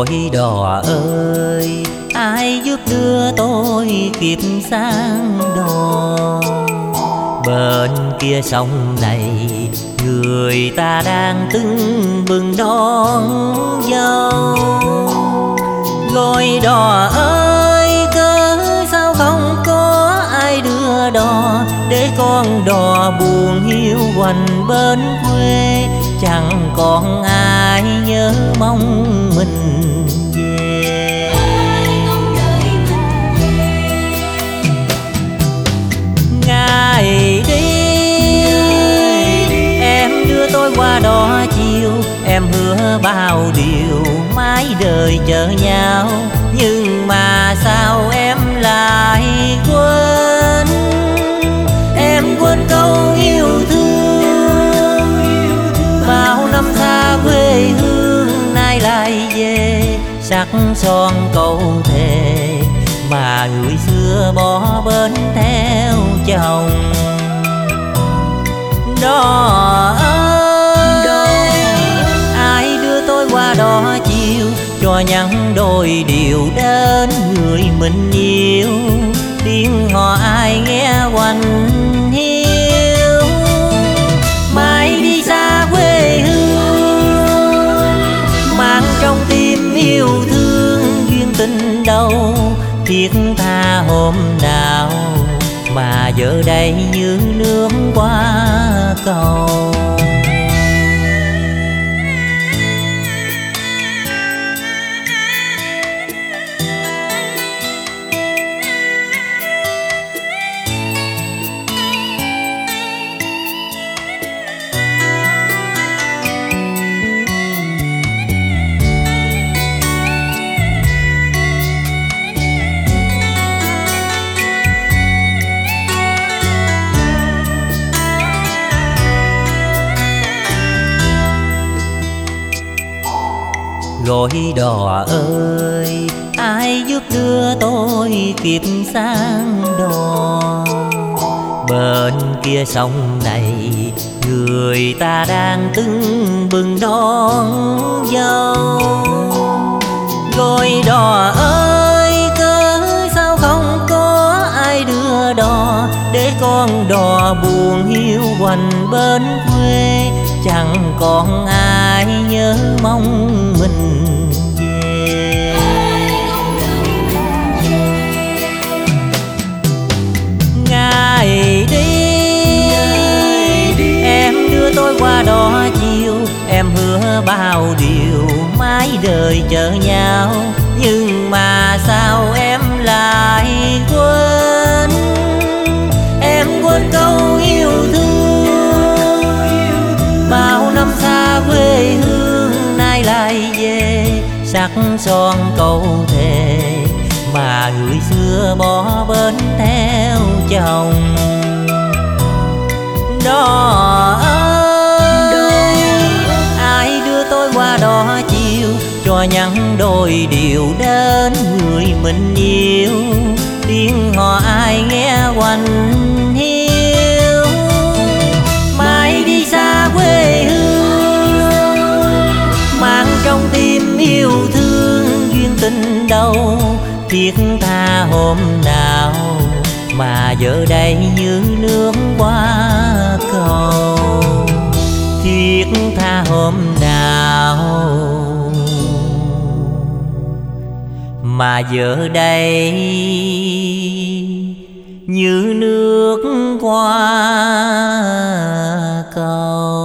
Gọi đỏ ơi, Ai giúp đưa tôi kịp sang đò? Bên kia sông này, Người ta đang tưng bừng đón dâu buồn hiu quanh bên quê, Chẳng còn ai nhớ mong mình về. Ngày đi Em đưa tôi qua đó chiều, Em hứa bao điều mãi đời chờ nhau, Nhưng mà sao em son câu thề Mà người xưa bỏ bên theo chồng. Đó ơi, Ai đưa tôi qua đó chiều? Cho nhắn đôi điều đến người mình yêu. Tiếng họ ai nghe quanh Thiết tha hôm nào Mà giờ đây như nước qua cầu. Gọi đò ơi, Ai giúp đưa tôi kịp sang đò? Bên kia sông này, Người ta đang tưng bừng đón dâu Gọi đò ơi, cớ sao không có ai đưa đò Để con đò buồn hiu quanh bên quê? Chẳng còn ai nhớ mong mình về. Ngày đi, Em đưa tôi qua đó chiều, Em hứa bao điều mãi đời chờ nhau. Nhưng mà son câu thề Mà người xưa bỏ bên theo chồng. Đó ơi, Ai đưa tôi qua đó chiều Cho nhắn đôi điều đến người mình yêu? Tiếng họ ai nghe quanh Thiết tha hôm nào Mà giờ đây như nước qua cầu. Thiết tha hôm nào Mà giờ đây như nước qua cầu.